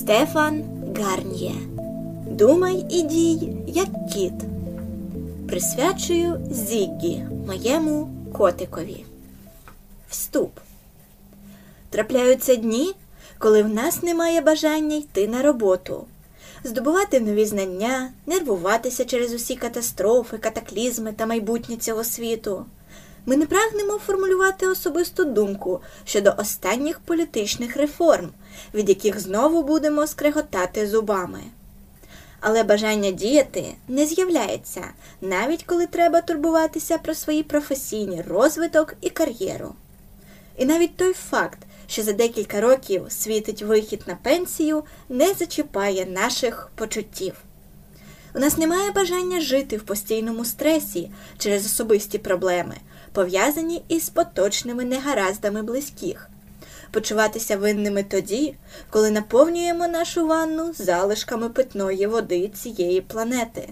Стефан Гарньє. Думай і дій, як кіт. Присвячую Зіггі, моєму котикові. Вступ. Трапляються дні, коли в нас немає бажання йти на роботу, здобувати нові знання, нервуватися через усі катастрофи, катаклізми та майбутнє цього світу. Ми не прагнемо формулювати особисту думку щодо останніх політичних реформ, від яких знову будемо скреготати зубами. Але бажання діяти не з'являється, навіть коли треба турбуватися про свої професійні розвиток і кар'єру. І навіть той факт, що за декілька років світить вихід на пенсію, не зачіпає наших почуттів. У нас немає бажання жити в постійному стресі через особисті проблеми, пов'язані із поточними негараздами близьких, почуватися винними тоді, коли наповнюємо нашу ванну залишками питної води цієї планети.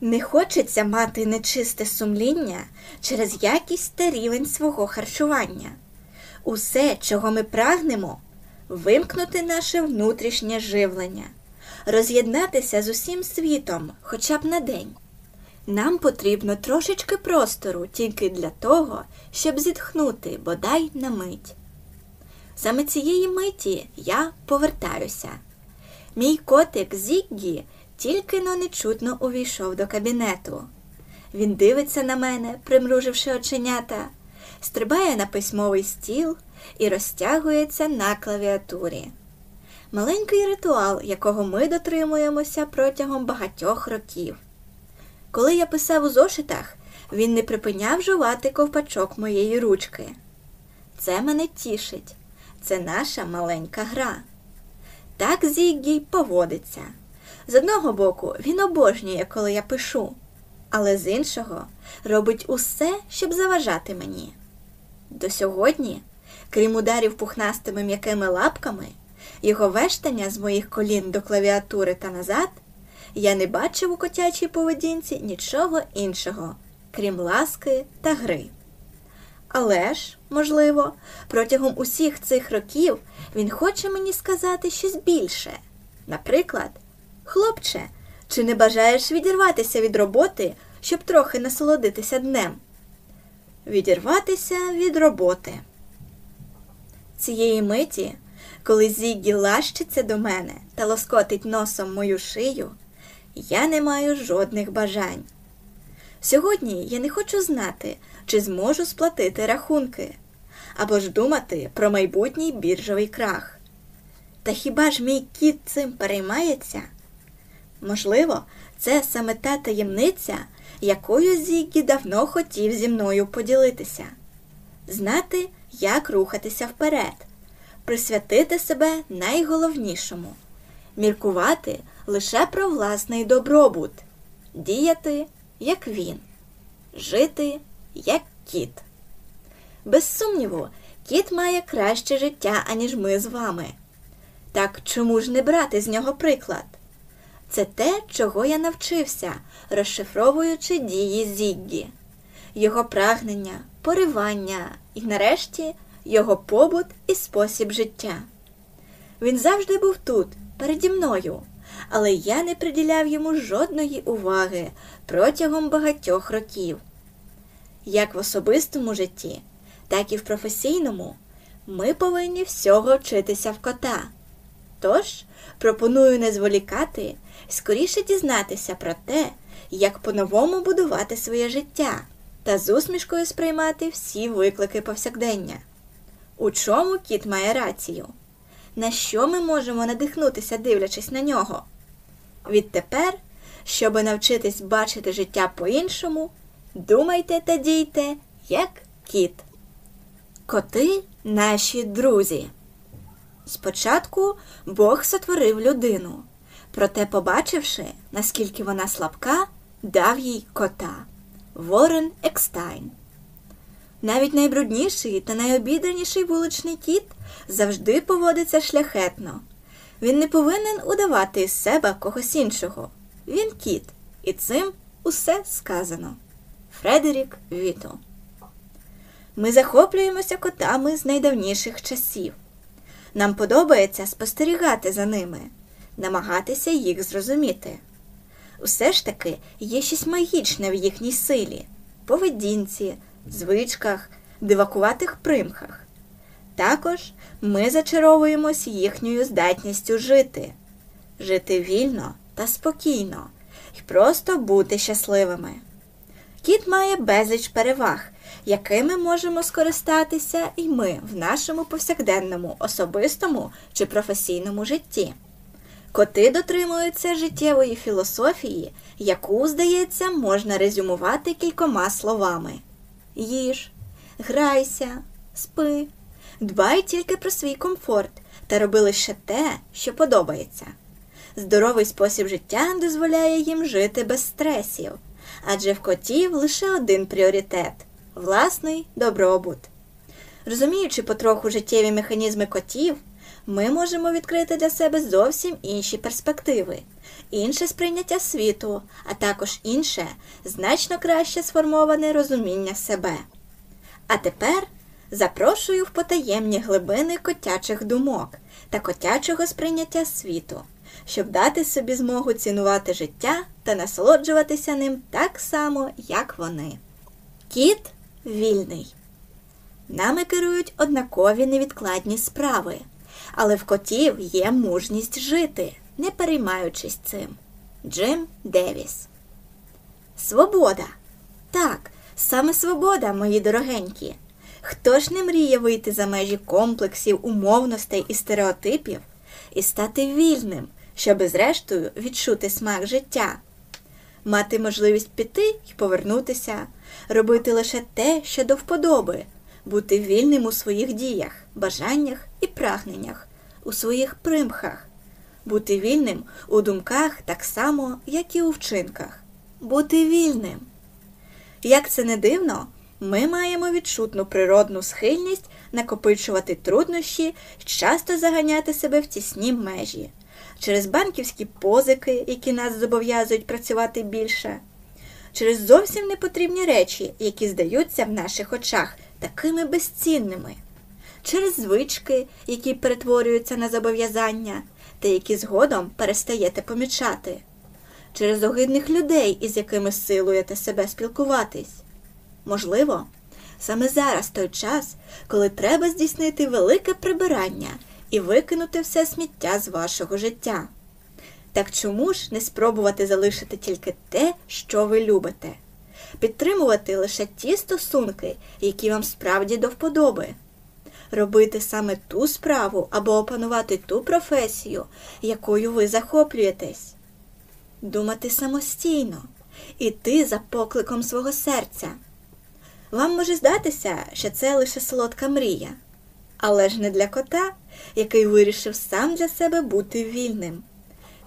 Не хочеться мати нечисте сумління через якість та рівень свого харчування. Усе, чого ми прагнемо, вимкнути наше внутрішнє живлення, роз'єднатися з усім світом хоча б на день. Нам потрібно трошечки простору тільки для того, щоб зітхнути бодай на мить. Саме цієї миті я повертаюся. Мій котик Зіггі тільки но нечутно увійшов до кабінету. Він дивиться на мене, примруживши оченята, стрибає на письмовий стіл і розтягується на клавіатурі. Маленький ритуал, якого ми дотримуємося протягом багатьох років. Коли я писав у зошитах, він не припиняв жувати ковпачок моєї ручки. Це мене тішить, це наша маленька гра. Так Зіггій поводиться. З одного боку, він обожнює, коли я пишу, але з іншого робить усе, щоб заважати мені. До сьогодні, крім ударів пухнастими м'якими лапками, його вештання з моїх колін до клавіатури та назад, я не бачив у котячій поведінці нічого іншого, крім ласки та гри. Але ж, можливо, протягом усіх цих років він хоче мені сказати щось більше. Наприклад, хлопче, чи не бажаєш відірватися від роботи, щоб трохи насолодитися днем? Відірватися від роботи. Цієї миті, коли Зіггі лащиться до мене та лоскотить носом мою шию, я не маю жодних бажань. Сьогодні я не хочу знати, чи зможу сплатити рахунки, або ж думати про майбутній біржовий крах. Та хіба ж мій кіт цим переймається? Можливо, це саме та таємниця, якою Зіггі давно хотів зі мною поділитися, знати, як рухатися вперед, присвятити себе найголовнішому, міркувати лише про власний добробут, діяти, як він, жити, як кіт. Без сумніву, кіт має краще життя, аніж ми з вами. Так чому ж не брати з нього приклад? Це те, чого я навчився, розшифровуючи дії Зіггі, його прагнення, поривання і, нарешті, його побут і спосіб життя. Він завжди був тут, переді мною, але я не приділяв йому жодної уваги протягом багатьох років. Як в особистому житті, так і в професійному ми повинні всього вчитися в кота. Тож пропоную не зволікати скоріше дізнатися про те, як по-новому будувати своє життя та з усмішкою сприймати всі виклики повсякдення. У чому кіт має рацію? На що ми можемо надихнутися, дивлячись на нього? Відтепер, щоб навчитись бачити життя по-іншому, думайте та дійте, як кіт. Коти наші друзі. Спочатку Бог сотворив людину, проте, побачивши, наскільки вона слабка, дав їй кота Ворен Екстайн. Навіть найбрудніший та найобідраніший вуличний кіт завжди поводиться шляхетно. Він не повинен удавати із себе когось іншого. Він кіт, і цим усе сказано. Фредерік Віто. Ми захоплюємося котами з найдавніших часів. Нам подобається спостерігати за ними, намагатися їх зрозуміти. Усе ж таки є щось магічне в їхній силі, поведінці, звичках, дивакуватих примхах. Також ми зачаровуємось їхньою здатністю жити, жити вільно та спокійно і просто бути щасливими. Кіт має безліч переваг, якими можемо скористатися і ми в нашому повсякденному, особистому чи професійному житті. Коти дотримуються життєвої філософії, яку, здається, можна резюмувати кількома словами: їж, грайся, спи, дбай тільки про свій комфорт та роби лише те, що подобається. Здоровий спосіб життя дозволяє їм жити без стресів, адже в котів лише один пріоритет власний добробут. Розуміючи потроху життєві механізми котів, ми можемо відкрити для себе зовсім інші перспективи, інше сприйняття світу, а також інше, значно краще сформоване розуміння себе. А тепер запрошую в потаємні глибини котячих думок та котячого сприйняття світу, щоб дати собі змогу цінувати життя та насолоджуватися ним так само, як вони. Кіт вільний. Нами керують однакові невідкладні справи, але в котів є мужність жити, не переймаючись цим. Джим Девіс. Свобода. Так, саме свобода, мої дорогенькі. Хто ж не мріє вийти за межі комплексів, умовностей і стереотипів і стати вільним, щоби зрештою відчути смак життя, мати можливість піти і повернутися, робити лише те, що до вподоби, бути вільним у своїх діях, бажаннях і прагненнях, у своїх примхах, бути вільним у думках так само, як і у вчинках, бути вільним. Як це не дивно, ми маємо відчутну природну схильність накопичувати труднощі і часто заганяти себе в тісні межі через банківські позики, які нас зобов'язують працювати більше, через зовсім непотрібні речі, які здаються в наших очах такими безцінними, через звички, які перетворюються на зобов'язання, та які згодом перестаєте помічати, через огидних людей, із якими силуєте себе спілкуватись. Можливо, саме зараз той час, коли треба здійснити велике прибирання і викинути все сміття з вашого життя. Так чому ж не спробувати залишити тільки те, що ви любите, підтримувати лише ті стосунки, які вам справді до вподоби, робити саме ту справу або опанувати ту професію, якою ви захоплюєтесь, думати самостійно, іти за покликом свого серця. Вам може здатися, що це лише солодка мрія, але ж не для кота, який вирішив сам для себе бути вільним,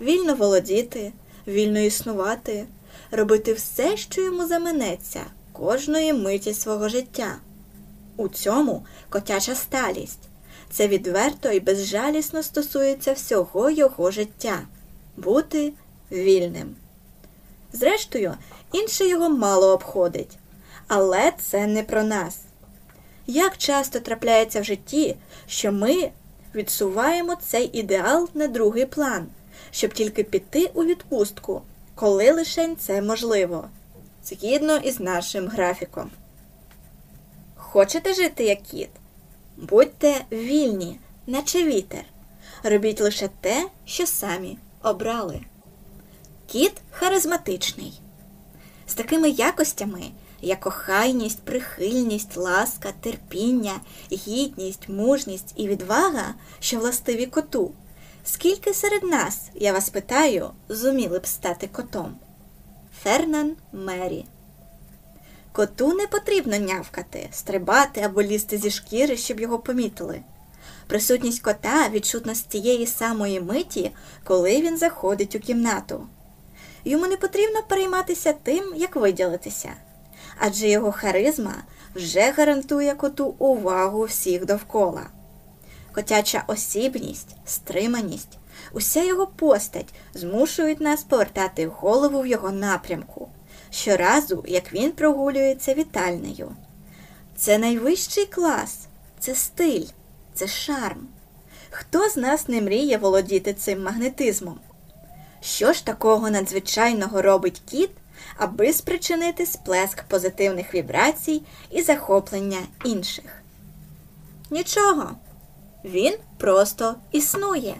вільно володіти, вільно існувати, робити все, що йому заманеться, кожної миті свого життя. У цьому котяча сталість. Це відверто і безжалісно стосується всього його життя бути вільним. Зрештою, інше його мало обходить. Але це не про нас. Як часто трапляється в житті, що ми відсуваємо цей ідеал на другий план, щоб тільки піти у відпустку, коли лише це можливо, згідно із нашим графіком. Хочете жити як кіт? Будьте вільні, наче вітер. Робіть лише те, що самі обрали. Кіт харизматичний. З такими якостями як охайність, прихильність, ласка, терпіння, гідність, мужність і відвага, що властиві коту. Скільки серед нас, я вас питаю, зуміли б стати котом? Фернан Мері. Коту не потрібно нявкати, стрибати або лізти зі шкіри, щоб його помітили. Присутність кота відчутна з тієї самої миті, коли він заходить у кімнату. Йому не потрібно перейматися тим, як виділитися адже його харизма вже гарантує коту увагу всіх довкола. Котяча осібність, стриманість, уся його постать змушують нас повертати голову в його напрямку щоразу, як він прогулюється вітальнею. Це найвищий клас, це стиль, це шарм. Хто з нас не мріє володіти цим магнетизмом? Що ж такого надзвичайного робить кіт, аби спричинити сплеск позитивних вібрацій і захоплення інших? Нічого. Він просто існує.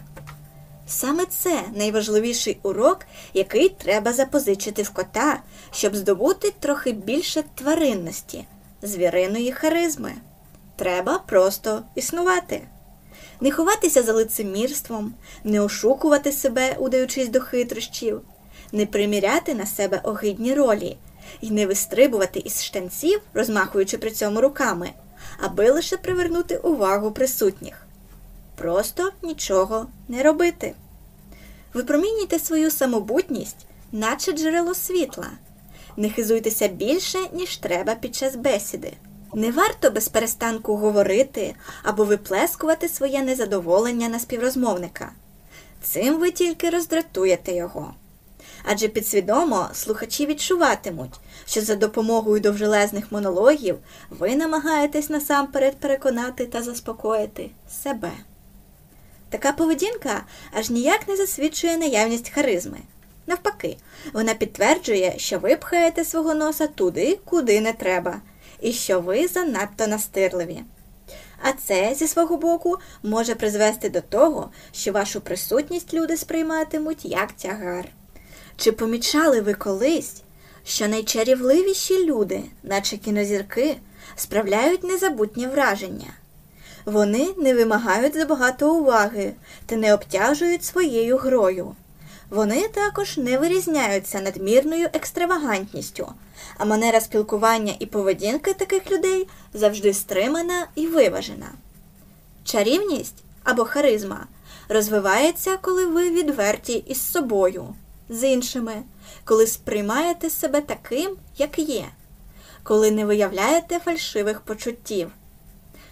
Саме це найважливіший урок, який треба запозичити в кота, щоб здобути трохи більше тваринності, звіриної харизми. Треба просто існувати. Не ховатися за лицемірством, не ошукувати себе, удаючись до хитрощів, не приміряти на себе огидні ролі і не вистрибувати із штанців, розмахуючи при цьому руками, аби лише привернути увагу присутніх. Просто нічого не робити. Випромінюйте свою самобутність, наче джерело світла. Не хизуйтеся більше, ніж треба під час бесіди. Не варто без перестанку говорити або виплескувати своє незадоволення на співрозмовника. Цим ви тільки роздратуєте його. Адже підсвідомо слухачі відчуватимуть, що за допомогою довжелезних монологів ви намагаєтесь насамперед переконати та заспокоїти себе. Така поведінка аж ніяк не засвідчує наявність харизми. Навпаки, вона підтверджує, що ви пхаєте свого носа туди, куди не треба, і що ви занадто настирливі. А це, зі свого боку, може призвести до того, що вашу присутність люди сприйматимуть як тягар. Чи помічали ви колись, що найчарівливіші люди, наче кінозірки, справляють незабутнє враження? Вони не вимагають забагато уваги та не обтяжують своєю грою. Вони також не вирізняються надмірною екстравагантністю, а манера спілкування і поведінки таких людей завжди стримана і виважена. Чарівність або харизма розвивається, коли ви відверті із собою, з іншими, коли сприймаєте себе таким, як є, коли не виявляєте фальшивих почуттів.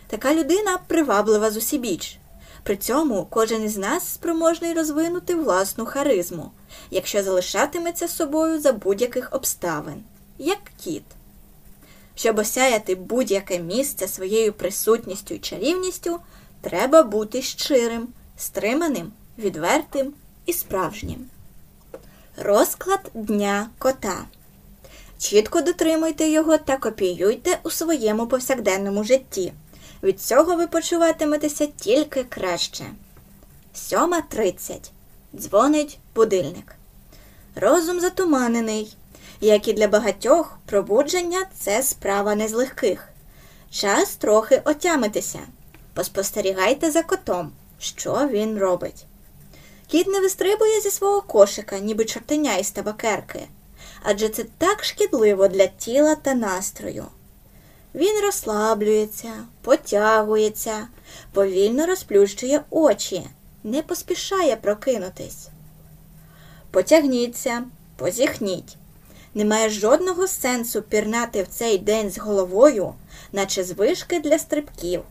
Така людина приваблива з усібіч. При цьому кожен із нас спроможний розвинути власну харизму, якщо залишатиметься собою за будь-яких обставин, як кіт. Щоб осяяти будь-яке місце своєю присутністю і чарівністю, треба бути щирим, стриманим, відвертим і справжнім. Розклад дня кота. Чітко дотримуйте його та копіюйте у своєму повсякденному житті. Від цього ви почуватиметеся тільки краще. Сьома тридцять. Дзвонить будильник. Розум затуманений. Як і для багатьох, пробудження це справа не з легких. Час трохи отямитися. Поспостерігайте за котом, що він робить. Кіт не вистрибує зі свого кошика, ніби чортеня із табакерки, адже це так шкідливо для тіла та настрою. Він розслаблюється, потягується, повільно розплющує очі, не поспішає прокинутись. Потягніться, позіхніть. Немає жодного сенсу пірнати в цей день з головою, наче з вишки для стрибків.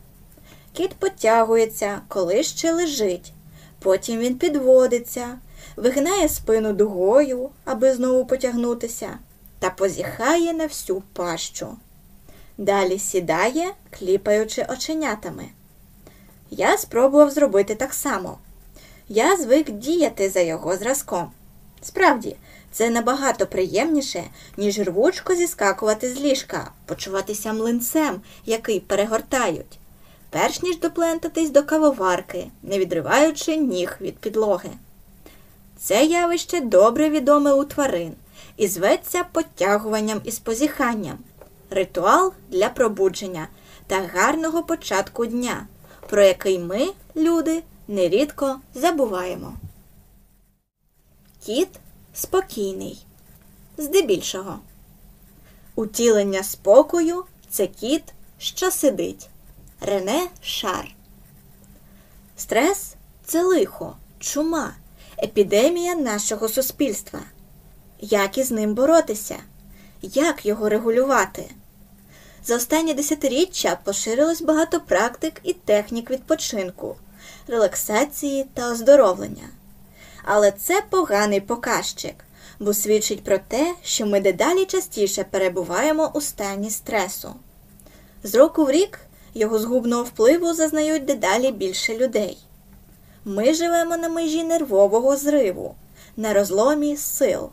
Кіт потягується, коли ще лежить. Потім він підводиться, вигинає спину дугою, аби знову потягнутися, та позіхає на всю пащу. Далі сідає, кліпаючи оченятами. Я спробував зробити так само. Я звик діяти за його зразком. Справді, це набагато приємніше, ніж рвучко зіскакувати з ліжка, почуватися млинцем, який перегортають, перш ніж доплентатись до кавоварки, не відриваючи ніг від підлоги. Це явище добре відоме у тварин і зветься потягуванням і спозіханням ритуал для пробудження та гарного початку дня, про який ми, люди, нерідко забуваємо. Кіт спокійний. Здебільшого. Утілення спокою це кіт, що сидить. Рене Шар. Стрес це лихо, чума, епідемія нашого суспільства. Як із ним боротися? Як його регулювати? За останні десятиріччя поширилось багато практик і технік відпочинку, релаксації та оздоровлення. Але це поганий показчик, бо свідчить про те, що ми дедалі частіше перебуваємо у стані стресу. З року в рік його згубного впливу зазнають дедалі більше людей. Ми живемо на межі нервового зриву, на розломі сил.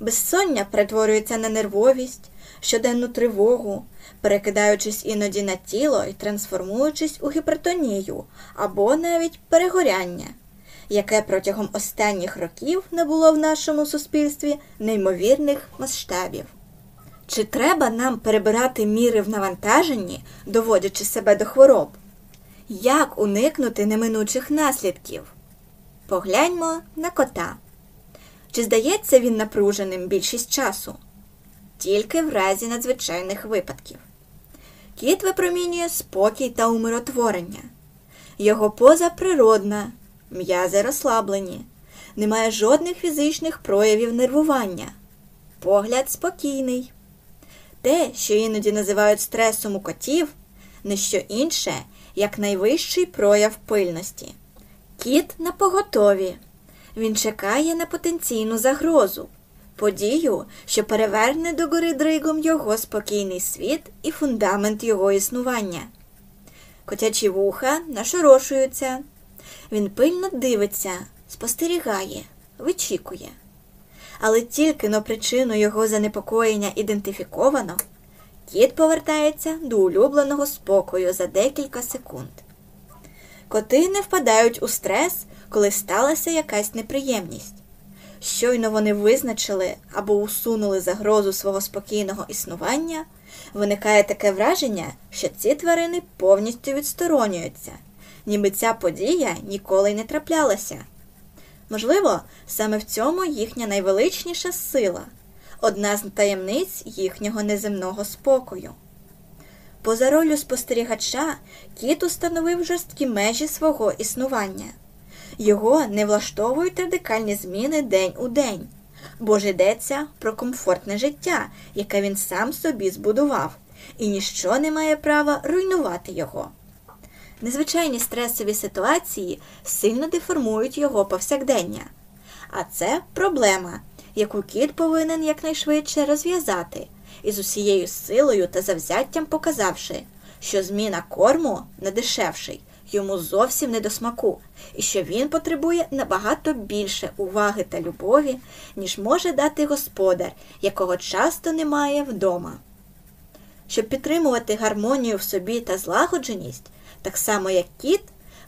Безсоння перетворюється на нервовість, щоденну тривогу, перекидаючись іноді на тіло і трансформуючись у гіпертонію або навіть перегоряння, яке протягом останніх років набуло в нашому суспільстві неймовірних масштабів. Чи треба нам перебирати міри в навантаженні, доводячи себе до хвороб? Як уникнути неминучих наслідків? Погляньмо на кота. Чи здається він напруженим більшість часу? Тільки в разі надзвичайних випадків. Кіт випромінює спокій та умиротворення. Його поза природна, м'язи розслаблені, немає жодних фізичних проявів нервування. Погляд спокійний. Те, що іноді називають стресом у котів, не що інше, як найвищий прояв пильності. Кіт на поготові. Він чекає на потенційну загрозу, подію, що переверне до гори дригом його спокійний світ і фундамент його існування. Котячі вуха нашорошуються. Він пильно дивиться, спостерігає, вичікує. Але тільки но причину його занепокоєння ідентифіковано, кіт повертається до улюбленого спокою за декілька секунд. Коти не впадають у стрес, коли сталася якась неприємність. Щойно вони визначили або усунули загрозу свого спокійного існування, виникає таке враження, що ці тварини повністю відсторонюються, ніби ця подія ніколи не траплялася. Можливо, саме в цьому їхня найвеличніша сила, одна з таємниць їхнього неземного спокою. Поза ролью спостерігача кіт установив жорсткі межі свого існування. Його не влаштовують радикальні зміни день у день, бо ж йдеться про комфортне життя, яке він сам собі збудував, і ніщо не має права руйнувати його. Незвичайні стресові ситуації сильно деформують його повсякдення, а це проблема, яку кіт повинен якнайшвидше розв'язати, із усією силою та завзяттям показавши, що зміна корму на дешевший йому зовсім не до смаку, і що він потребує набагато більше уваги та любові, ніж може дати господар, якого часто немає вдома. Щоб підтримувати гармонію в собі та злагодженість, так само як кіт,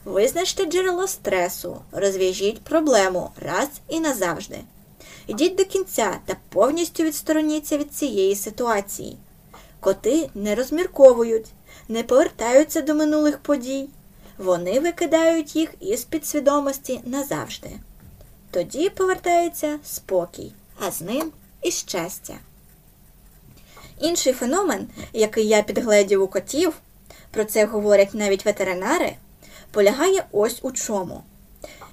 визначте джерело стресу, розв'яжіть проблему раз і назавжди. Ідіть до кінця та повністю відстороніться від цієї ситуації. Коти не розмірковують, не повертаються до минулих подій, вони викидають їх із підсвідомості назавжди. Тоді повертається спокій, а з ним і щастя. Інший феномен, який я підгледів у котів, про це говорять навіть ветеринари, полягає ось у чому.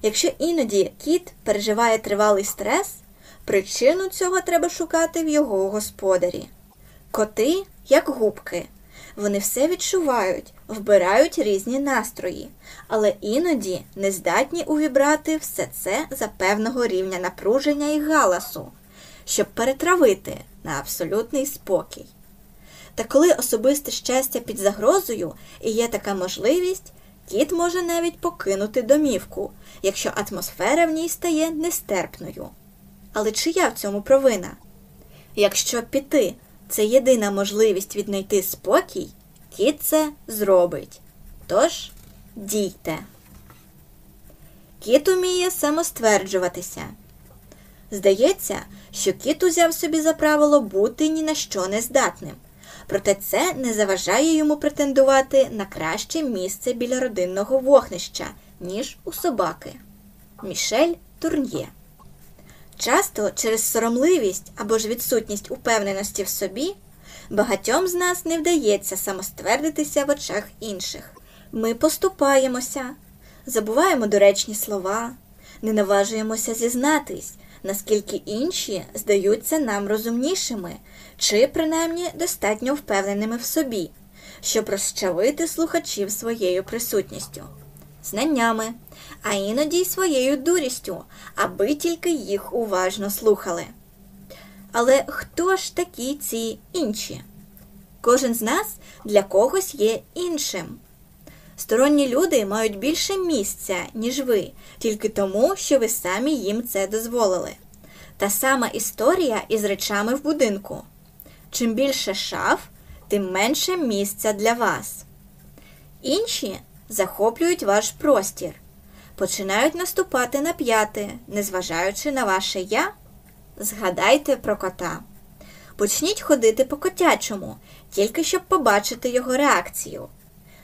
Якщо іноді кіт переживає тривалий стрес, причину цього треба шукати в його господарі. Коти, як губки, вони все відчувають, вбирають різні настрої, але іноді не здатні увібрати все це за певного рівня напруження і галасу, щоб перетравити на абсолютний спокій. Та коли особисте щастя під загрозою і є така можливість, кіт може навіть покинути домівку, якщо атмосфера в ній стає нестерпною. Але чия в цьому провина? Якщо піти це єдина можливість віднайти спокій, кіт це зробить. Тож дійте. Кіт уміє самостверджуватися. Здається, що кіт узяв собі за правило бути ні на що не здатним, проте це не заважає йому претендувати на краще місце біля родинного вогнища, ніж у собаки. Мішель Турн'є Часто через соромливість або ж відсутність упевненості в собі багатьом з нас не вдається самоствердитися в очах інших. Ми поступаємося, забуваємо доречні слова, не наважуємося зізнатись, наскільки інші здаються нам розумнішими чи, принаймні, достатньо впевненими в собі, щоб розчавити слухачів своєю присутністю, знаннями а іноді й своєю дурістю, аби тільки їх уважно слухали. Але хто ж такі ці інші? Кожен з нас для когось є іншим. Сторонні люди мають більше місця, ніж ви, тільки тому, що ви самі їм це дозволили. Та сама історія із речами в будинку. Чим більше шаф, тим менше місця для вас. Інші захоплюють ваш простір, починають наступати на п'яти, незважаючи на ваше я. Згадайте про кота. Почніть ходити по котячому, тільки щоб побачити його реакцію.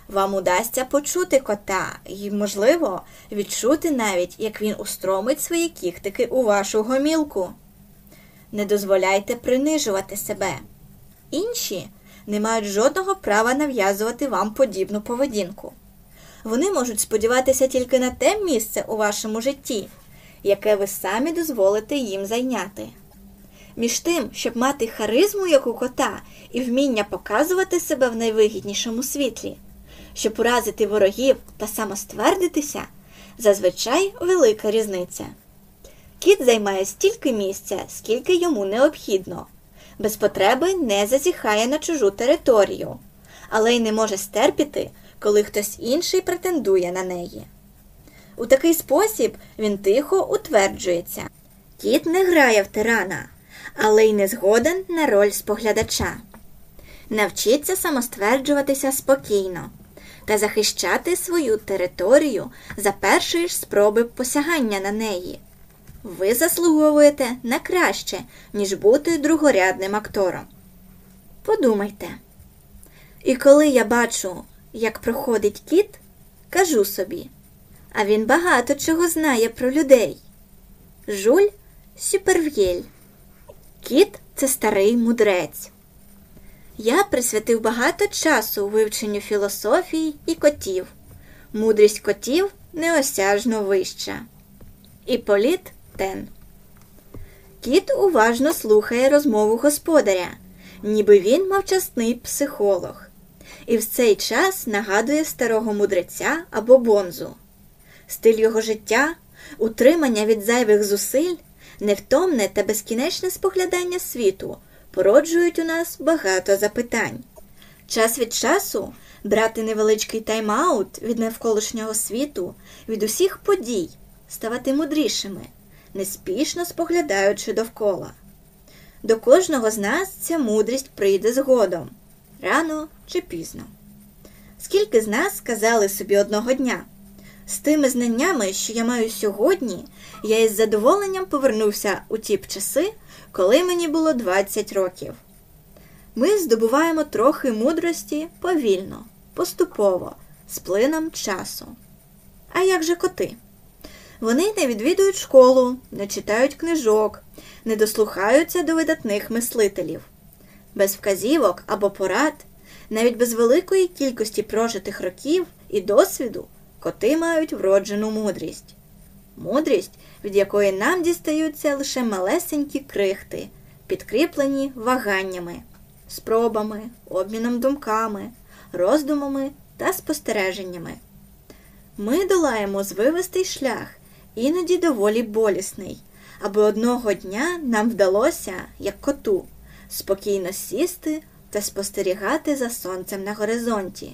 Вам удасться почути кота і, можливо, відчути навіть, як він устромить свої кіхтики у вашу гомілку. Не дозволяйте принижувати себе. Інші не мають жодного права нав'язувати вам подібну поведінку. Вони можуть сподіватися тільки на те місце у вашому житті, яке ви самі дозволите їм зайняти. Між тим, щоб мати харизму як у кота і вміння показувати себе в найвигіднішому світлі, щоб уразити ворогів та самоствердитися, зазвичай велика різниця. Кіт займає стільки місця, скільки йому необхідно, без потреби не зазіхає на чужу територію, але й не може стерпіти, коли хтось інший претендує на неї. У такий спосіб він тихо утверджується. Кіт не грає в тирана, але й не згоден на роль споглядача. Навчіться самостверджуватися спокійно та захищати свою територію за першої ж спроби посягання на неї. Ви заслуговуєте на краще, ніж бути другорядним актором. Подумайте. І коли я бачу, як проходить кіт, кажу собі, а він багато чого знає про людей. Жуль Сюперв'єль. Кіт це старий мудрець. Я присвятив багато часу вивченню філософії і котів. Мудрість котів неосяжно вища. Іполіт Тен. Кіт уважно слухає розмову господаря, ніби він мовчасний психолог, і в цей час нагадує старого мудреця або бонзу. Стиль його життя, утримання від зайвих зусиль, невтомне та безкінечне споглядання світу породжують у нас багато запитань. Час від часу брати невеличкий тайм-аут від навколишнього світу, від усіх подій, ставати мудрішими, неспішно споглядаючи довкола. До кожного з нас ця мудрість прийде згодом, рано чи пізно. Скільки з нас сказали собі одного дня? З тими знаннями, що я маю сьогодні, я із задоволенням повернувся у ті б часи, коли мені було 20 років. Ми здобуваємо трохи мудрості повільно, поступово, з плином часу. А як же коти? Вони не відвідують школу, не читають книжок, не дослухаються до видатних мислителів. Без вказівок або порад, навіть без великої кількості прожитих років і досвіду, коти мають вроджену мудрість. Мудрість, від якої нам дістаються лише малесенькі крихти, підкріплені ваганнями, спробами, обміном думками, роздумами та спостереженнями. Ми долаємо звивистий шлях, іноді доволі болісний, аби одного дня нам вдалося, як коту, спокійно сісти та спостерігати за сонцем на горизонті,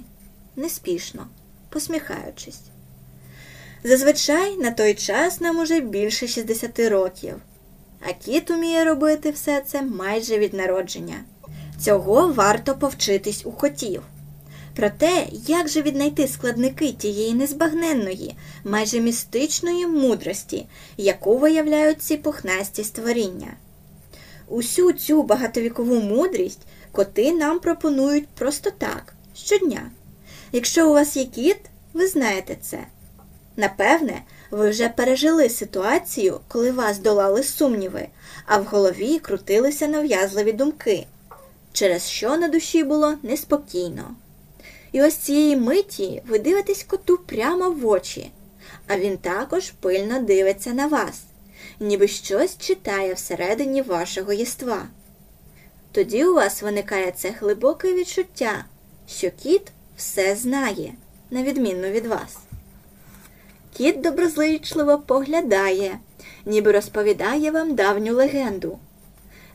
неспішно, посміхаючись. Зазвичай на той час нам уже більше 60 років, а кіт уміє робити все це майже від народження. Цього варто повчитись у котів. Про те, як же віднайти складники тієї незбагненної, майже містичної мудрості, яку виявляють ці пухнасті створіння. Усю цю багатовікову мудрість коти нам пропонують просто так, щодня. Якщо у вас є кіт, ви знаєте це. Напевне, ви вже пережили ситуацію, коли вас долали сумніви, а в голові крутилися нав'язливі думки, через що на душі було неспокійно. І ось цієї миті ви дивитесь коту прямо в очі, а він також пильно дивиться на вас, ніби щось читає всередині вашого єства. Тоді у вас виникає це глибоке відчуття, що кіт все знає, на відміну від вас. Кіт доброзичливо поглядає, ніби розповідає вам давню легенду.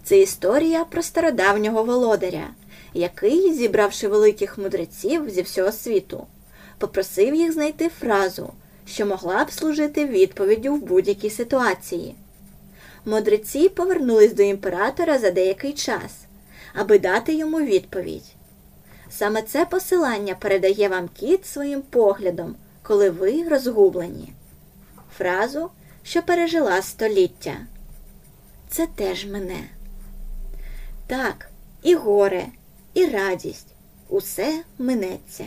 Це історія про стародавнього володаря, який, зібравши великих мудреців зі всього світу, попросив їх знайти фразу, що могла б служити відповіддю в будь-якій ситуації. Мудреці повернулись до імператора за деякий час, аби дати йому відповідь. Саме це посилання передає вам кіт своїм поглядом, коли ви розгублені. Фразу, що пережила століття. Це теж мене. Так, і горе, і радість усе минеться.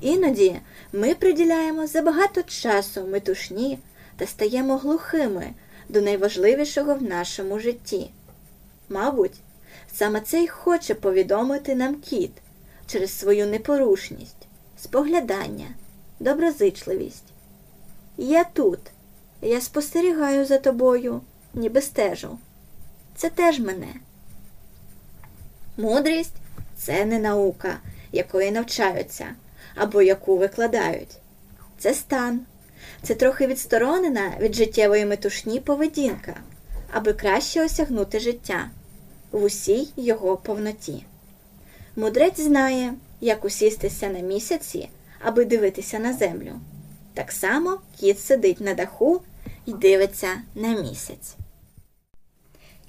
Іноді ми приділяємо забагато часу метушні та стаємо глухими до найважливішого в нашому житті. Мабуть, саме це й хоче повідомити нам кіт через свою непорушність, споглядання, доброзичливість. Я тут, я спостерігаю за тобою, ніби стежу. Це теж мене. Мудрість це не наука, якої навчаються або яку викладають. Це стан, це трохи відсторонена від життєвої метушні поведінка, аби краще осягнути життя в усій його повноті. Мудрець знає, як усістися на місяці, аби дивитися на землю. Так само кіт сидить на даху і дивиться на місяць.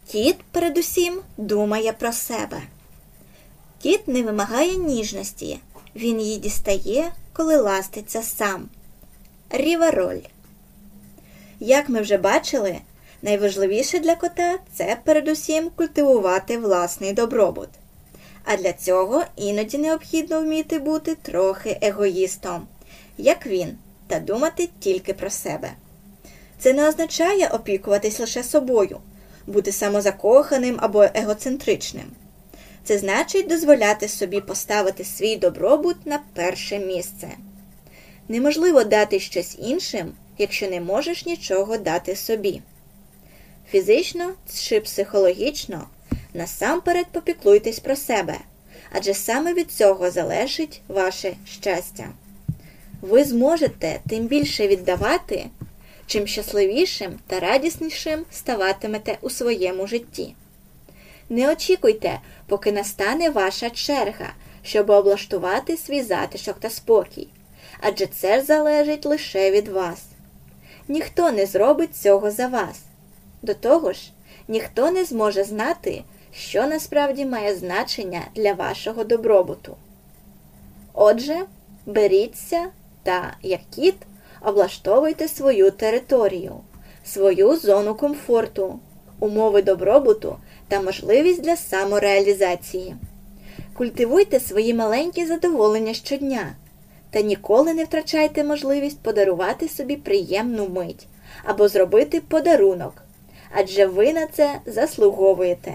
Кіт, передусім, думає про себе. Кіт не вимагає ніжності, він її дістає, коли ластиться сам. Рівероль. Як ми вже бачили, найважливіше для кота це передусім культивувати власний добробут. А для цього іноді необхідно вміти бути трохи егоїстом, як він, та думати тільки про себе. Це не означає опікуватись лише собою, бути самозакоханим або егоцентричним. Це значить дозволяти собі поставити свій добробут на перше місце. Неможливо дати щось іншим, якщо не можеш нічого дати собі. Фізично чи психологічно насамперед попіклуйтесь про себе, адже саме від цього залежить ваше щастя. Ви зможете тим більше віддавати, чим щасливішим та радіснішим ставатимете у своєму житті. Не очікуйте, поки настане ваша черга, щоб облаштувати свій затишок та спокій, адже це залежить лише від вас. Ніхто не зробить цього за вас. До того ж, ніхто не зможе знати, що насправді має значення для вашого добробуту. Отже, беріться та, як кіт, облаштовуйте свою територію, свою зону комфорту, умови добробуту та можливість для самореалізації. Культивуйте свої маленькі задоволення щодня та ніколи не втрачайте можливість подарувати собі приємну мить або зробити подарунок, адже ви на це заслуговуєте.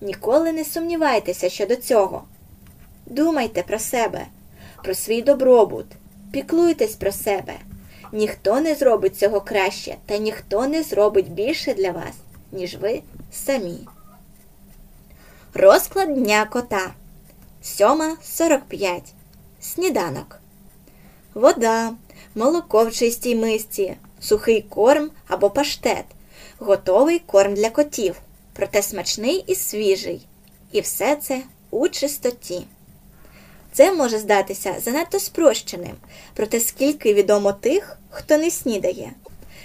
Ніколи не сумнівайтеся щодо цього. Думайте про себе, про свій добробут, піклуйтесь про себе. Ніхто не зробить цього краще, та ніхто не зробить більше для вас, ніж ви самі. Розклад дня кота. 7.45. Сніданок. Вода, молоко в чистій мисці, сухий корм або паштет, готовий корм для котів, проте смачний і свіжий. І все це у чистоті. Це може здатися занадто спрощеним, проте скільки відомо тих, хто не снідає,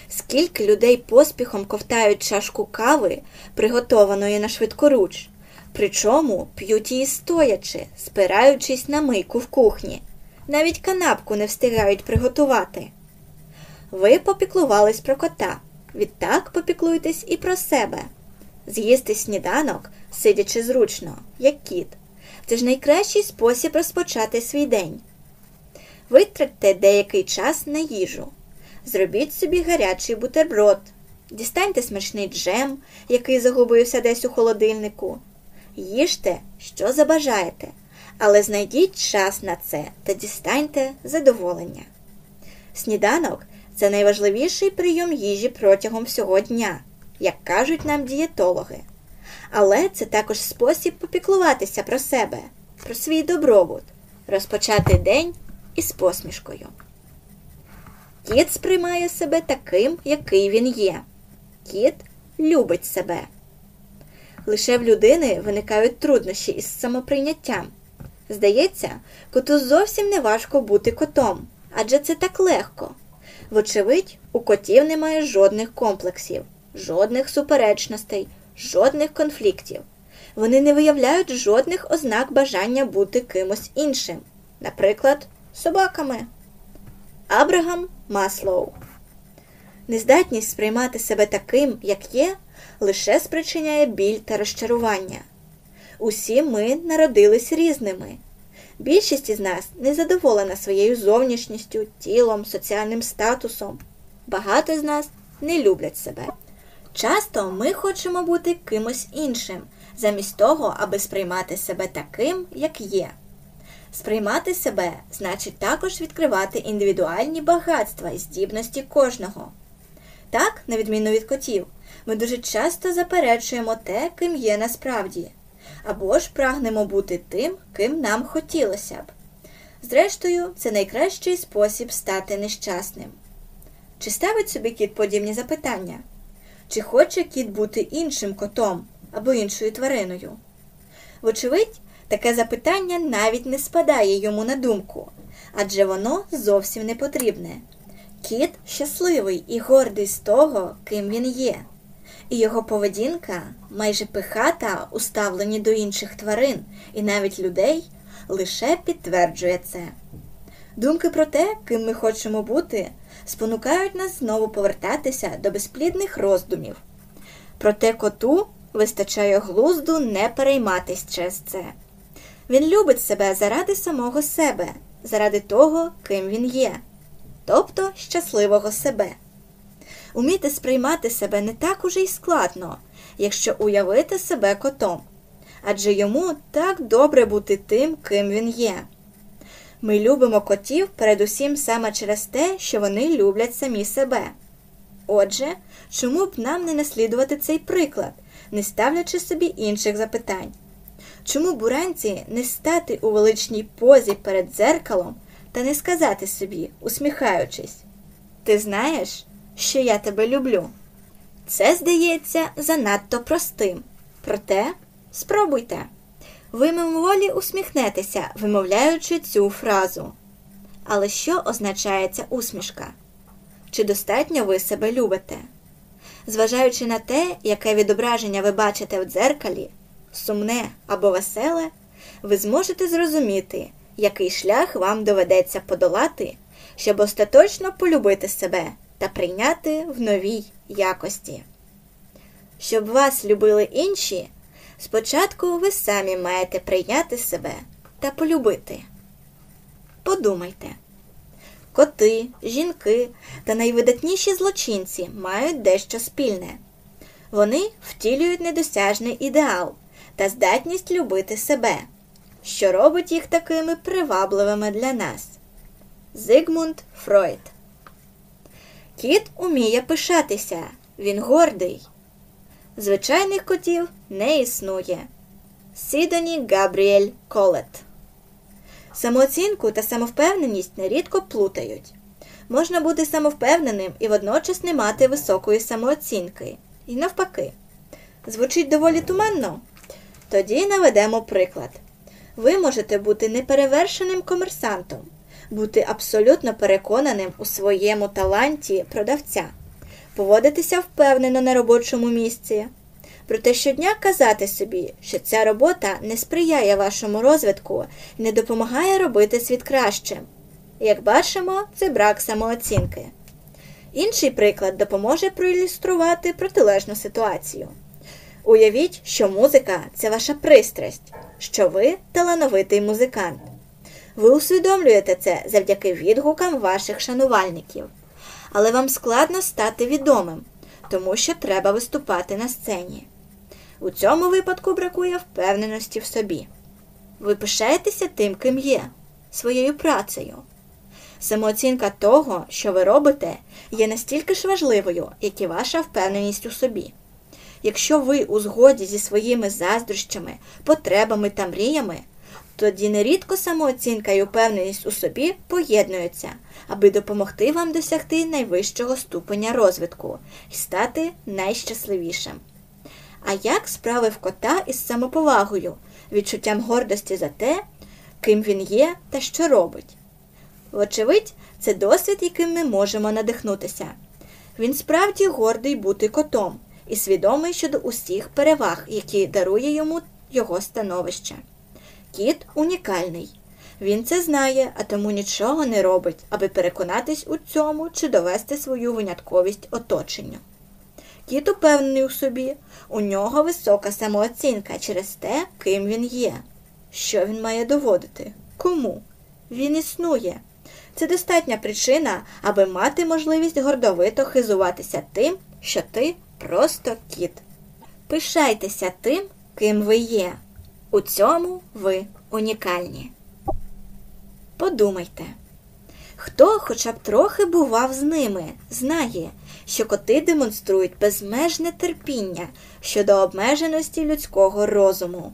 скільки людей поспіхом ковтають чашку кави, приготованої на швидкоруч, причому п'ють її стоячи, спираючись на мийку в кухні, навіть канапку не встигають приготувати. Ви попіклувались про кота, відтак попіклуйтесь і про себе. З'їсти сніданок, сидячи зручно, як кіт. Це ж найкращий спосіб розпочати свій день. Витратьте деякий час на їжу. Зробіть собі гарячий бутерброд, дістаньте смачний джем, який загубився десь у холодильнику. Їжте, що забажаєте, але знайдіть час на це та дістаньте задоволення. Сніданок це найважливіший прийом їжі протягом всього дня, як кажуть нам дієтологи. Але це також спосіб попіклуватися про себе, про свій добробут, розпочати день із посмішкою. Кіт сприймає себе таким, який він є. Кіт любить себе. Лише в людини виникають труднощі із самоприйняттям. Здається, коту зовсім не важко бути котом, адже це так легко. Вочевидь, у котів немає жодних комплексів, жодних суперечностей, жодних конфліктів. Вони не виявляють жодних ознак бажання бути кимось іншим, наприклад, собаками. Абрагам Маслоу Нездатність сприймати себе таким, як є, лише спричиняє біль та розчарування. Усі ми народились різними. Більшість із нас не задоволена своєю зовнішністю, тілом, соціальним статусом. Багато з нас не люблять себе. Часто ми хочемо бути кимось іншим, замість того, аби сприймати себе таким, як є. Сприймати себе значить також відкривати індивідуальні багатства і здібності кожного. Так, на відміну від котів, ми дуже часто заперечуємо те, ким є насправді, або ж прагнемо бути тим, ким нам хотілося б. Зрештою, це найкращий спосіб стати нещасним. Чи ставить собі кіт подібні запитання? Чи хоче кіт бути іншим котом або іншою твариною? Вочевидь, таке запитання навіть не спадає йому на думку, адже воно зовсім не потрібне. Кіт щасливий і гордий з того, ким він є, і його поведінка, майже пихата у ставленні до інших тварин і навіть людей, лише підтверджує це. Думки про те, ким ми хочемо бути, спонукають нас знову повертатися до безплідних роздумів. Проте коту вистачає глузду не перейматись через це. Він любить себе заради самого себе, заради того, ким він є тобто щасливого себе. Уміти сприймати себе не так уже й складно, якщо уявити себе котом, адже йому так добре бути тим, ким він є. Ми любимо котів передусім саме через те, що вони люблять самі себе. Отже, чому б нам не наслідувати цей приклад, не ставлячи собі інших запитань? Чому б уранці не стати у величній позі перед дзеркалом та не сказати собі, усміхаючись, ти знаєш, що я тебе люблю. Це здається занадто простим. Проте спробуйте. Ви мимоволі усміхнетеся, вимовляючи цю фразу. Але що означає ця усмішка? Чи достатньо ви себе любите? Зважаючи на те, яке відображення ви бачите в дзеркалі, сумне або веселе, ви зможете зрозуміти, який шлях вам доведеться подолати, щоб остаточно полюбити себе та прийняти в новій якості. Щоб вас любили інші, спочатку ви самі маєте прийняти себе та полюбити. Подумайте. Коти, жінки та найвидатніші злочинці мають дещо спільне. Вони втілюють недосяжний ідеал та здатність любити себе що робить їх такими привабливими для нас. Зигмунд Фройд. Кіт уміє пишатися, він гордий. Звичайних котів не існує. Сідоні Габріель Колет. Самооцінку та самовпевненість нерідко плутають. Можна бути самовпевненим і водночас не мати високої самооцінки. І навпаки. Звучить доволі туманно? Тоді наведемо приклад ви можете бути неперевершеним комерсантом, бути абсолютно переконаним у своєму таланті продавця, поводитися впевнено на робочому місці. Проте щодня казати собі, що ця робота не сприяє вашому розвитку і не допомагає робити світ кращим. Як бачимо, це брак самооцінки. Інший приклад допоможе проілюструвати протилежну ситуацію. Уявіть, що музика це ваша пристрасть, що ви талановитий музикант. Ви усвідомлюєте це завдяки відгукам ваших шанувальників. Але вам складно стати відомим, тому що треба виступати на сцені. У цьому випадку бракує впевненості в собі. Ви пишаєтеся тим, ким є, своєю працею. Самооцінка того, що ви робите, є настільки ж важливою, як і ваша впевненість у собі. Якщо ви у згоді зі своїми заздрощами, потребами та мріями, тоді нерідко самооцінка і упевненість у собі поєднуються, аби допомогти вам досягти найвищого ступеня розвитку і стати найщасливішим. А як справи в кота із самоповагою, відчуттям гордості за те, ким він є та що робить. Вочевидь, це досвід, яким ми можемо надихнутися. Він справді гордий бути котом і свідомий щодо усіх переваг, які дарує йому його становище. Кіт унікальний. Він це знає, а тому нічого не робить, аби переконатись у цьому чи довести свою винятковість оточенню. Кіт упевнений у собі, у нього висока самооцінка через те, ким він є. Що він має доводити? Кому? Він існує. Це достатня причина, аби мати можливість гордовито хизуватися тим, що ти просто кіт. Пишайтеся тим, ким ви є. У цьому ви унікальні. Подумайте, хто хоча б трохи бував з ними, знає, що коти демонструють безмежне терпіння щодо обмеженості людського розуму.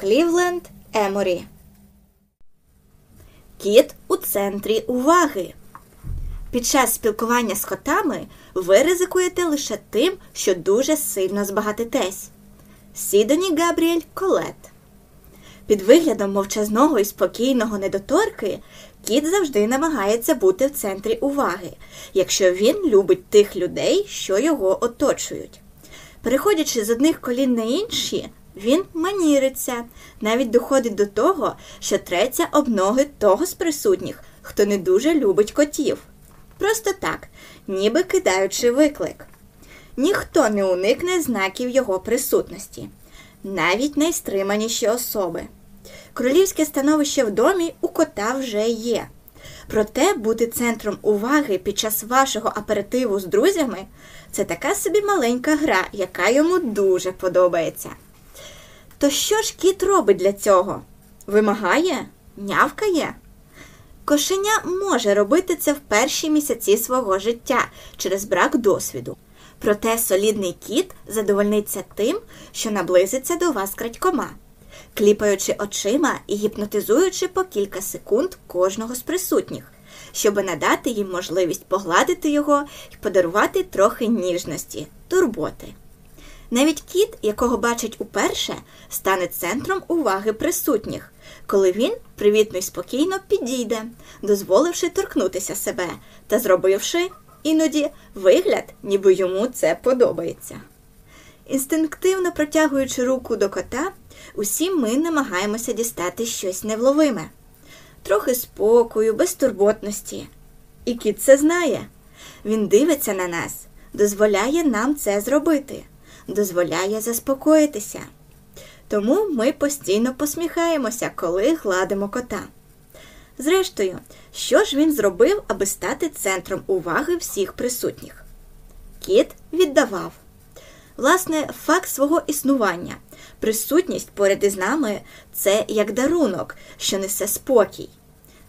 Клівленд Еморі. Кіт у центрі уваги. Під час спілкування з котами ви ризикуєте лише тим, що дуже сильно збагатитесь. Сідоні Габріель Колет. Під виглядом мовчазного і спокійного недоторки кіт завжди намагається бути в центрі уваги, якщо він любить тих людей, що його оточують. Переходячи з одних колін на інші, він маніриться, навіть доходить до того, що треться об ноги того з присутніх, хто не дуже любить котів. Просто так, ніби кидаючи виклик. Ніхто не уникне знаків його присутності, навіть найстриманіші особи. Королівське становище в домі у кота вже є. Проте бути центром уваги під час вашого аперитиву з друзями це така собі маленька гра, яка йому дуже подобається. То що ж кіт робить для цього? Вимагає? Нявкає? Кошеня може робити це в перші місяці свого життя через брак досвіду. Проте солідний кіт задовольниться тим, що наблизиться до вас крадькома, кліпаючи очима і гіпнотизуючи по кілька секунд кожного з присутніх, щоби надати їм можливість погладити його і подарувати трохи ніжності, турботи. Навіть кіт, якого бачить уперше, стане центром уваги присутніх, коли він привітно й спокійно підійде, дозволивши торкнутися себе та зробивши іноді вигляд, ніби йому це подобається. Інстинктивно протягуючи руку до кота, усі ми намагаємося дістати щось невловиме, трохи спокою, безтурботності. І кіт це знає. Він дивиться на нас, дозволяє нам це зробити, дозволяє заспокоїтися. Тому ми постійно посміхаємося, коли гладимо кота. Зрештою, що ж він зробив, аби стати центром уваги всіх присутніх? Кіт віддавав. Власне, факт свого існування, присутність поряд із нами це як дарунок, що несе спокій,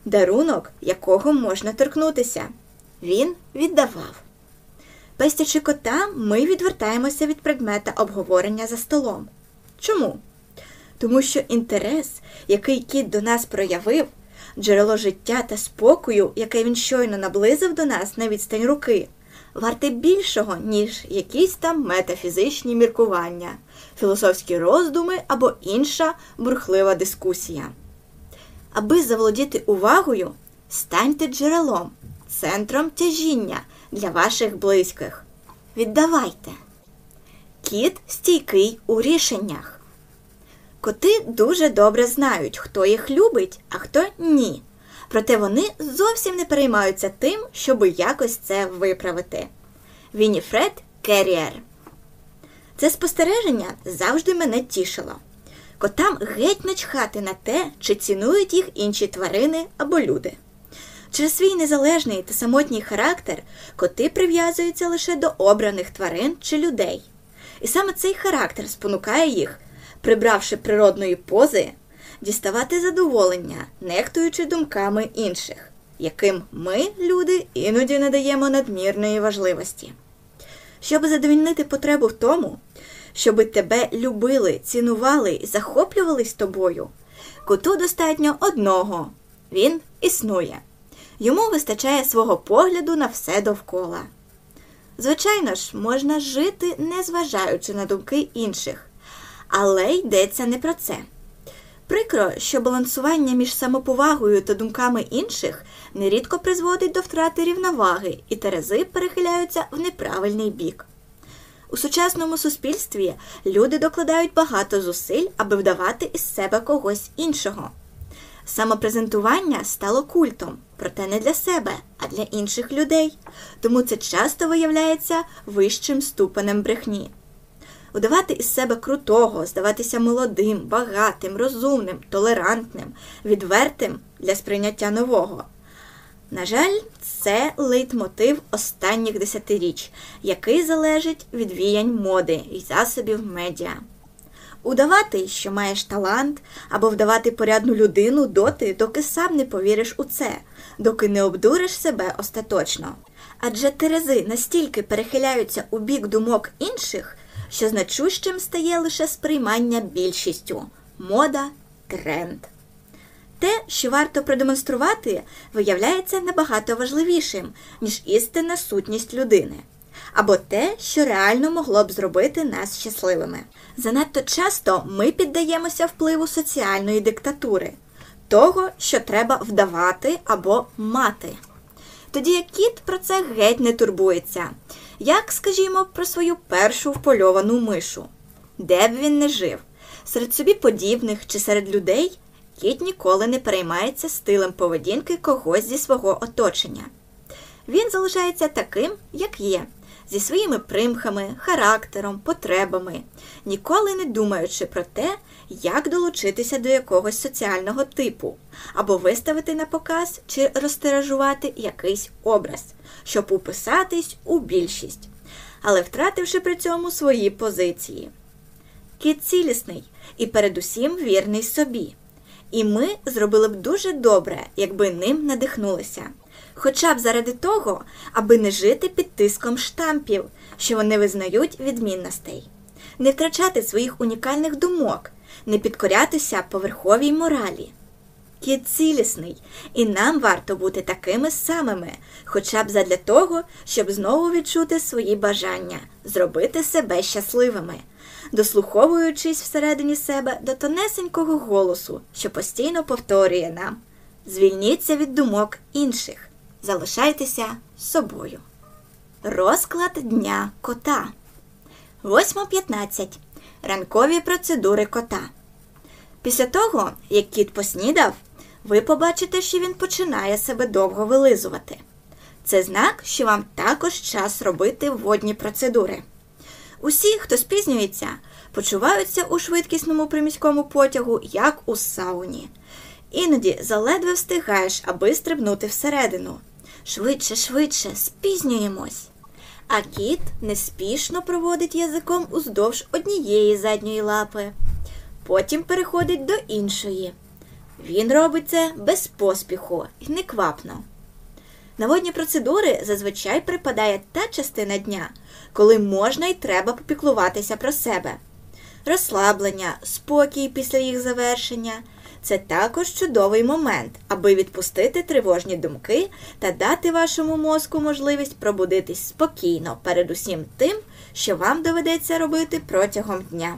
дарунок, якого можна торкнутися. Він віддавав. Пестячи кота, ми відвертаємося від предмета обговорення за столом. Чому? Тому що інтерес, який кіт до нас проявив, джерело життя та спокою, яке він щойно наблизив до нас на відстань руки, варте більшого, ніж якісь там метафізичні міркування, філософські роздуми або інша бурхлива дискусія. Аби заволодіти увагою, станьте джерелом, центром тяжіння для ваших близьких. Віддавайте. Кіт стійкий у рішеннях. Коти дуже добре знають, хто їх любить, а хто ні. Проте вони зовсім не переймаються тим, щоби якось це виправити. Вініфред Керріер. Це спостереження завжди мене тішило. Котам геть начхати на те, чи цінують їх інші тварини або люди. Через свій незалежний та самотній характер коти прив'язуються лише до обраних тварин чи людей. І саме цей характер спонукає їх, прибравши природної пози, діставати задоволення, нехтуючи думками інших, яким ми, люди, іноді надаємо надмірної важливості. Щоб задовільнити потребу в тому, щоби тебе любили, цінували і захоплювались тобою, коту достатньо одного він існує. Йому вистачає свого погляду на все довкола. Звичайно ж, можна жити, не зважаючи на думки інших, але йдеться не про це. Прикро, що балансування між самоповагою та думками інших нерідко призводить до втрати рівноваги, і терези перехиляються в неправильний бік. У сучасному суспільстві люди докладають багато зусиль, аби вдавати із себе когось іншого. Самопрезентування стало культом, проте не для себе, а для інших людей, тому це часто виявляється вищим ступенем брехні. Удавати із себе крутого, здаватися молодим, багатим, розумним, толерантним, відвертим для сприйняття нового. На жаль, це лейтмотив останніх десятиріч, який залежить від віянь моди і засобів медіа. Удавати, що маєш талант, або вдавати порядну людину доти, доки сам не повіриш у це, доки не обдуриш себе остаточно. Адже терези настільки перехиляються у бік думок інших, що значущим стає лише сприймання більшістю мода, тренд. Те, що варто продемонструвати, виявляється набагато важливішим, ніж істинна сутність людини, або те, що реально могло б зробити нас щасливими. Занадто часто ми піддаємося впливу соціальної диктатури, того, що треба вдавати або мати. Тоді як кіт про це геть не турбується, як, скажімо, про свою першу впольовану мишу, де б він не жив, серед собі подібних чи серед людей. Кіт ніколи не переймається стилем поведінки когось зі свого оточення. Він залишається таким, як є, зі своїми примхами, характером, потребами, ніколи не думаючи про те, як долучитися до якогось соціального типу, або виставити на показ чи розтиражувати якийсь образ, щоб уписатись у більшість, але втративши при цьому свої позиції. Кіт цілісний і передусім вірний собі. І ми зробили б дуже добре, якби ним надихнулися. Хоча б заради того, аби не жити під тиском штампів, що вони визнають відмінностей, не втрачати своїх унікальних думок, не підкорятися поверховій моралі. Кіт цілісний, і нам варто бути такими самими, хоча б задля того, щоб знову відчути свої бажання, зробити себе щасливими дослуховуючись всередині себе до тонесенького голосу, що постійно повторює нам. Звільніться від думок інших, залишайтеся собою. Розклад дня кота. 8.15. Ранкові процедури кота. Після того, як кіт поснідав, ви побачите, що він починає себе довго вилизувати. Це знак, що вам також час робити водні процедури. Усі, хто спізнюється, почуваються у швидкісному приміському потягу, як у сауні. Іноді заледве встигаєш, аби стрибнути всередину. Швидше, швидше, спізнюємось. А кіт неспішно проводить язиком уздовж однієї задньої лапи, потім переходить до іншої. Він робить це без поспіху і неквапно. На водні процедури зазвичай припадає та частина дня, коли можна і треба попіклуватися про себе. Розслаблення, спокій після їх завершення це також чудовий момент, аби відпустити тривожні думки та дати вашому мозку можливість пробудитись спокійно перед усім тим, що вам доведеться робити протягом дня.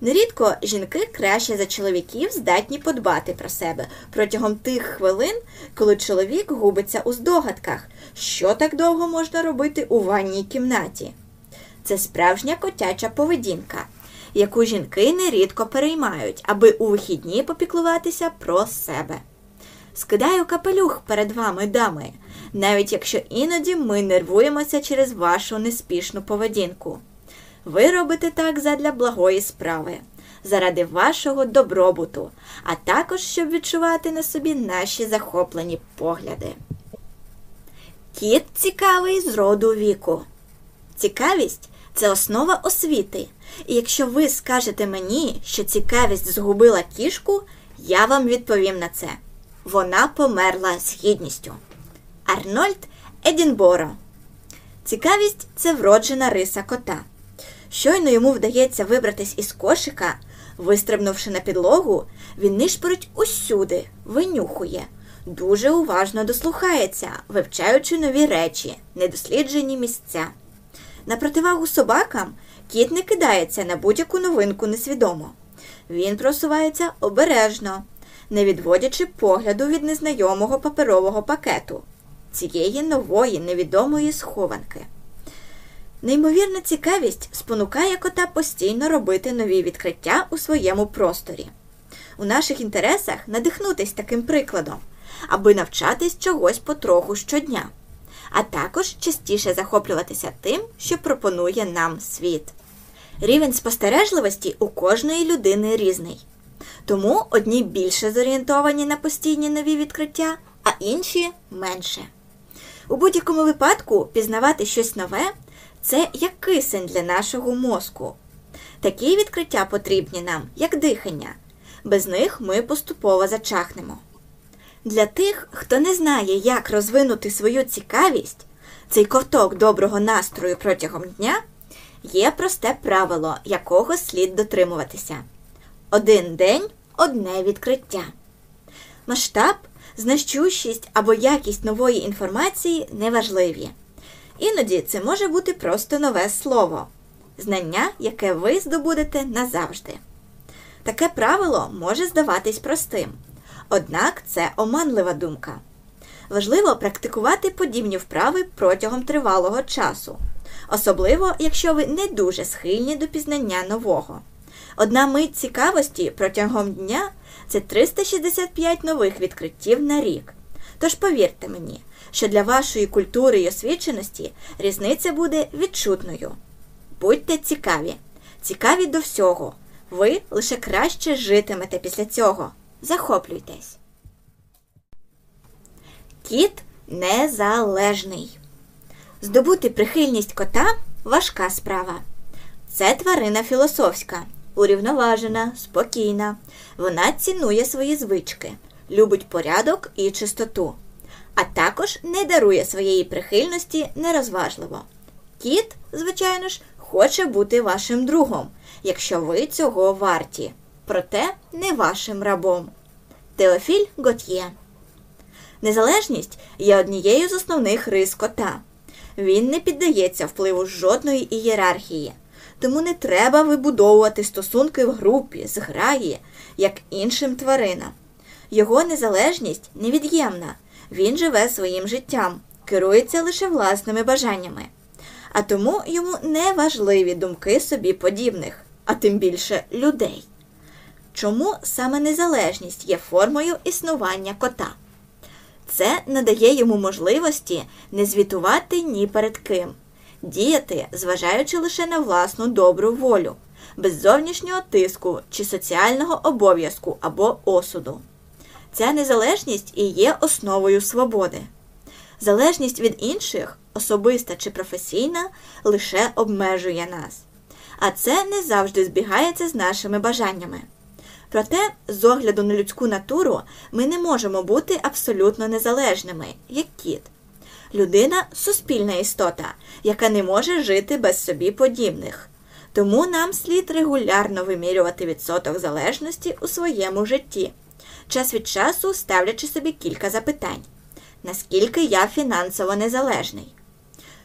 Нерідко жінки краще за чоловіків здатні подбати про себе протягом тих хвилин, коли чоловік губиться у здогадках, що так довго можна робити у ванній кімнаті. Це справжня котяча поведінка, яку жінки нерідко переймають, аби у вихідні попіклуватися про себе. Скидаю капелюх перед вами, дами, навіть якщо іноді ми нервуємося через вашу неспішну поведінку. Ви робите так задля благої справи, заради вашого добробуту, а також щоб відчувати на собі наші захоплені погляди. Кіт цікавий з роду віку. Цікавість це основа освіти. І якщо ви скажете мені, що цікавість згубила кішку, я вам відповім на це. Вона померла з гідністю. Арнольд Едінборо. Цікавість це вроджена риса кота. Щойно йому вдається вибратись із кошика, вистрибнувши на підлогу, він нишпорить усюди, винюхує, дуже уважно дослухається, вивчаючи нові речі, недосліджені місця. На противагу собакам кіт не кидається на будь-яку новинку несвідомо. Він просувається обережно, не відводячи погляду від незнайомого паперового пакету, цієї нової невідомої схованки. Неймовірна цікавість спонукає кота постійно робити нові відкриття у своєму просторі. У наших інтересах надихнутись таким прикладом, аби навчатись чогось потроху щодня, а також частіше захоплюватися тим, що пропонує нам світ. Рівень спостережливості у кожної людини різний. Тому одні більше зорієнтовані на постійні нові відкриття, а інші менше. У будь-якому випадку пізнавати щось нове це як кисень для нашого мозку. Такі відкриття потрібні нам, як дихання. Без них ми поступово зачахнемо. Для тих, хто не знає, як розвинути свою цікавість, цей ковток доброго настрою протягом дня є просте правило, якого слід дотримуватися. Один день одне відкриття. Масштаб, значущість або якість нової інформації неважливі. Іноді це може бути просто нове слово, знання, яке ви здобудете назавжди. Таке правило може здаватись простим, однак це оманлива думка. Важливо практикувати подібні вправи протягом тривалого часу, особливо, якщо ви не дуже схильні до пізнання нового. Одна мить цікавості протягом дня це 365 нових відкриттів на рік. Тож повірте мені, що для вашої культури й освіченості різниця буде відчутною. Будьте цікаві, цікаві до всього. Ви лише краще житимете після цього. Захоплюйтесь. Кіт незалежний. Здобути прихильність кота важка справа. Це тварина філософська, урівноважена, спокійна. Вона цінує свої звички, любить порядок і чистоту, а також не дарує своєї прихильності нерозважливо. Кіт, звичайно ж, хоче бути вашим другом, якщо ви цього варті, проте не вашим рабом. Теофіль Готьє Незалежність є однією з основних рис кота. Він не піддається впливу жодної ієрархії, тому не треба вибудовувати стосунки в групі, зграї, як іншим тваринам. Його незалежність невід'ємна, він живе своїм життям, керується лише власними бажаннями. А тому йому не важливі думки собі подібних, а тим більше людей. Чому саме незалежність є формою існування кота? Це надає йому можливості не звітувати ні перед ким, діяти, зважаючи лише на власну добру волю, без зовнішнього тиску чи соціального обов'язку або осуду. Ця незалежність і є основою свободи. Залежність від інших, особиста чи професійна, лише обмежує нас. А це не завжди збігається з нашими бажаннями. Проте, з огляду на людську натуру, ми не можемо бути абсолютно незалежними, як кіт. Людина суспільна істота, яка не може жити без собі подібних. Тому нам слід регулярно вимірювати відсоток залежності у своєму житті, час від часу ставлячи собі кілька запитань: наскільки я фінансово незалежний?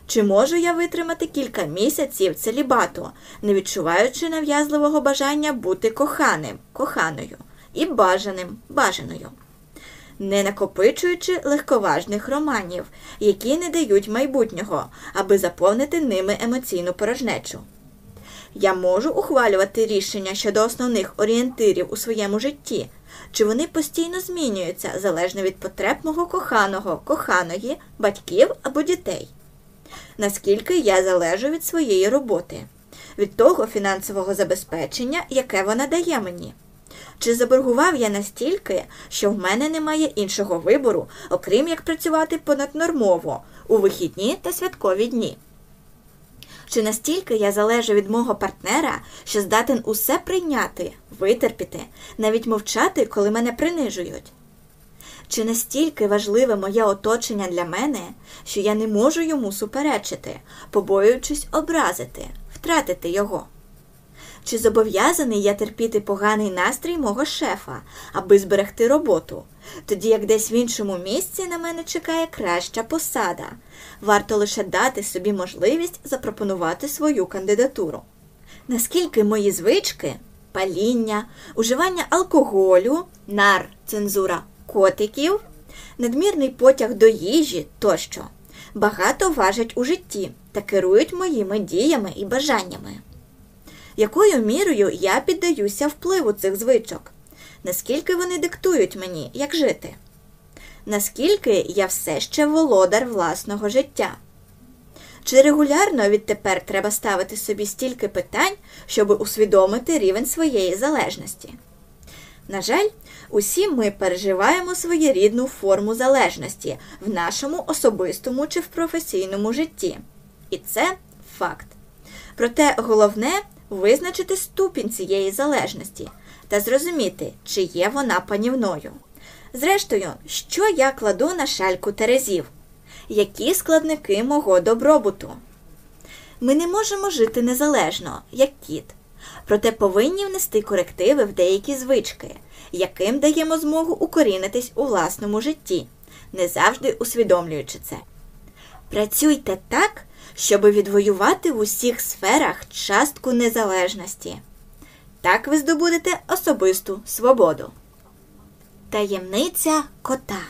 Чи можу я витримати кілька місяців целібату, не відчуваючи нав'язливого бажання бути коханим, коханою і бажаним, бажаною, не накопичуючи легковажних романів, які не дають майбутнього, аби заповнити ними емоційну порожнечу? Я можу ухвалювати рішення щодо основних орієнтирів у своєму житті, чи вони постійно змінюються залежно від потреб мого коханого, коханої, батьків або дітей наскільки я залежу від своєї роботи, від того фінансового забезпечення, яке вона дає мені. Чи заборгував я настільки, що в мене немає іншого вибору, окрім як працювати понаднормово у вихідні та святкові дні? Чи настільки я залежу від мого партнера, що здатен усе прийняти, витерпіти, навіть мовчати, коли мене принижують? Чи настільки важливе моє оточення для мене, що я не можу йому суперечити, побоюючись образити, втратити його? Чи зобов'язаний я терпіти поганий настрій мого шефа, аби зберегти роботу, тоді як десь в іншому місці на мене чекає краща посада, варто лише дати собі можливість запропонувати свою кандидатуру? Наскільки мої звички, паління, уживання алкоголю, нар, цензура котиків, надмірний потяг до їжі тощо багато важать у житті та керують моїми діями і бажаннями. Якою мірою я піддаюся впливу цих звичок? Наскільки вони диктують мені, як жити? Наскільки я все ще володар власного життя? Чи регулярно відтепер треба ставити собі стільки питань, щоб усвідомити рівень своєї залежності? На жаль, усі ми переживаємо своєрідну форму залежності в нашому особистому чи в професійному житті. І це факт. Проте головне визначити ступінь цієї залежності та зрозуміти, чи є вона панівною. Зрештою, що я кладу на шальку терезів, які складники мого добробуту. Ми не можемо жити незалежно, як кіт, проте повинні внести корективи в деякі звички, яким даємо змогу укорінитись у власному житті, не завжди усвідомлюючи це. Працюйте так, щоб відвоювати в усіх сферах частку незалежності. Так ви здобудете особисту свободу. Таємниця кота.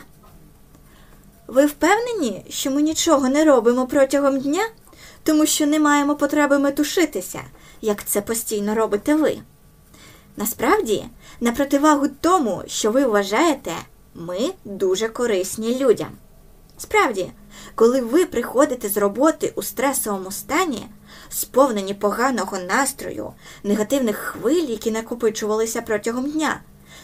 Ви впевнені, що ми нічого не робимо протягом дня, тому що не маємо потреби метушитися, як це постійно робите ви? Насправді, на противагу тому, що ви вважаєте, ми дуже корисні людям. Справді, коли ви приходите з роботи у стресовому стані, сповнені поганого настрою, негативних хвиль, які накопичувалися протягом дня,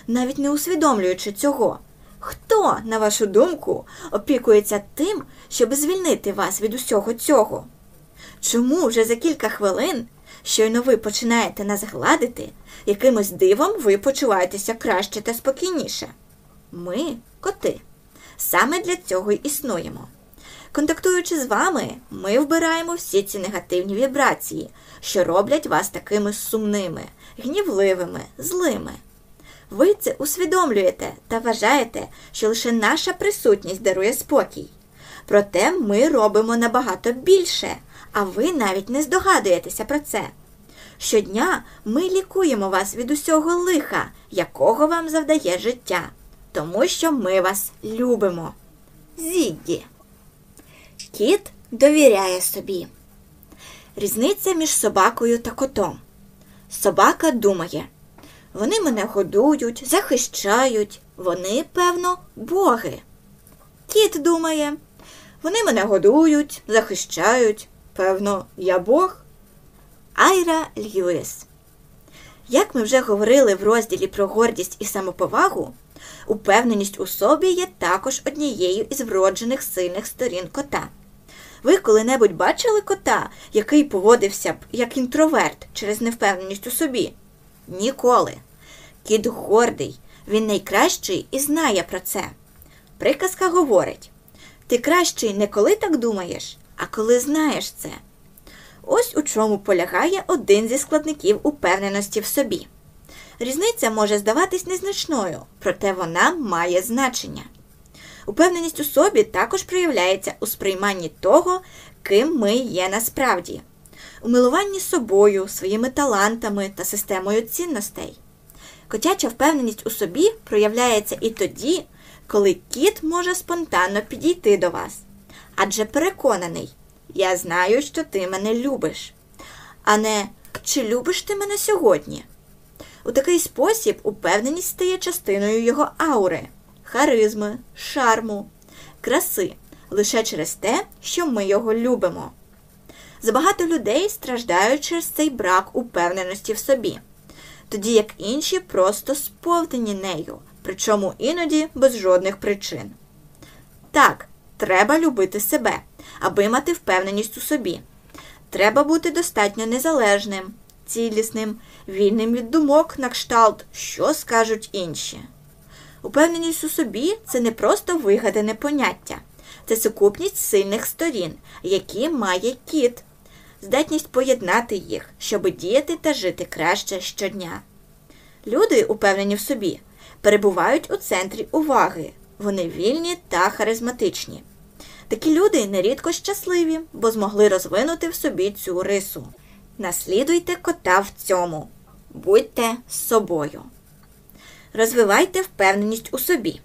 навіть не усвідомлюючи цього, хто, на вашу думку, опікується тим, щоб звільнити вас від усього цього? Чому вже за кілька хвилин, щойно ви починаєте нас гладити, якимось дивом ви почуваєтеся краще та спокійніше? Ми коти. Саме для цього й існуємо. Контактуючи з вами, ми вбираємо всі ці негативні вібрації, що роблять вас такими сумними, гнівливими, злими. Ви це усвідомлюєте та вважаєте, що лише наша присутність дарує спокій. Проте ми робимо набагато більше, а ви навіть не здогадуєтеся про це. Щодня ми лікуємо вас від усього лиха, якого вам завдає життя, тому що ми вас любимо. Зіггі. Кіт довіряє собі. Різниця між собакою та котом. Собака думає, вони мене годують, захищають, вони, певно, боги. Кіт думає, вони мене годують, захищають, певно, я Бог. Айра Льюіс. Як ми вже говорили в розділі про гордість і самоповагу, упевненість у собі є також однією із вроджених сильних сторін кота. Ви коли-небудь бачили кота, який поводився б як інтроверт через невпевненість у собі? Ніколи. Кіт гордий, він найкращий і знає про це. Приказка говорить ти кращий не коли так думаєш, а коли знаєш це. Ось у чому полягає один зі складників упевненості в собі. Різниця може здаватись незначною, проте вона має значення. Упевненість у собі також проявляється у сприйманні того, ким ми є насправді, у милуванні собою, своїми талантами та системою цінностей. Котяча впевненість у собі проявляється і тоді, коли кіт може спонтанно підійти до вас, адже переконаний, я знаю, що ти мене любиш, а не чи любиш ти мене сьогодні? У такий спосіб упевненість стає частиною його аури, харизми, шарму, краси лише через те, що ми його любимо. Забагато людей страждають через цей брак упевненості в собі, тоді як інші просто сповнені нею, причому іноді без жодних причин. Так, треба любити себе, аби мати впевненість у собі. Треба бути достатньо незалежним, цілісним, вільним від думок на кшталт, що скажуть інші. Упевненість у собі це не просто вигадане поняття, це сукупність сильних сторін, які має кіт, здатність поєднати їх, щоб діяти та жити краще щодня. Люди, упевнені в собі, перебувають у центрі уваги, вони вільні та харизматичні. Такі люди нерідко щасливі, бо змогли розвинути в собі цю рису. Наслідуйте кота в цьому. Будьте собою. Розвивайте впевненість у собі.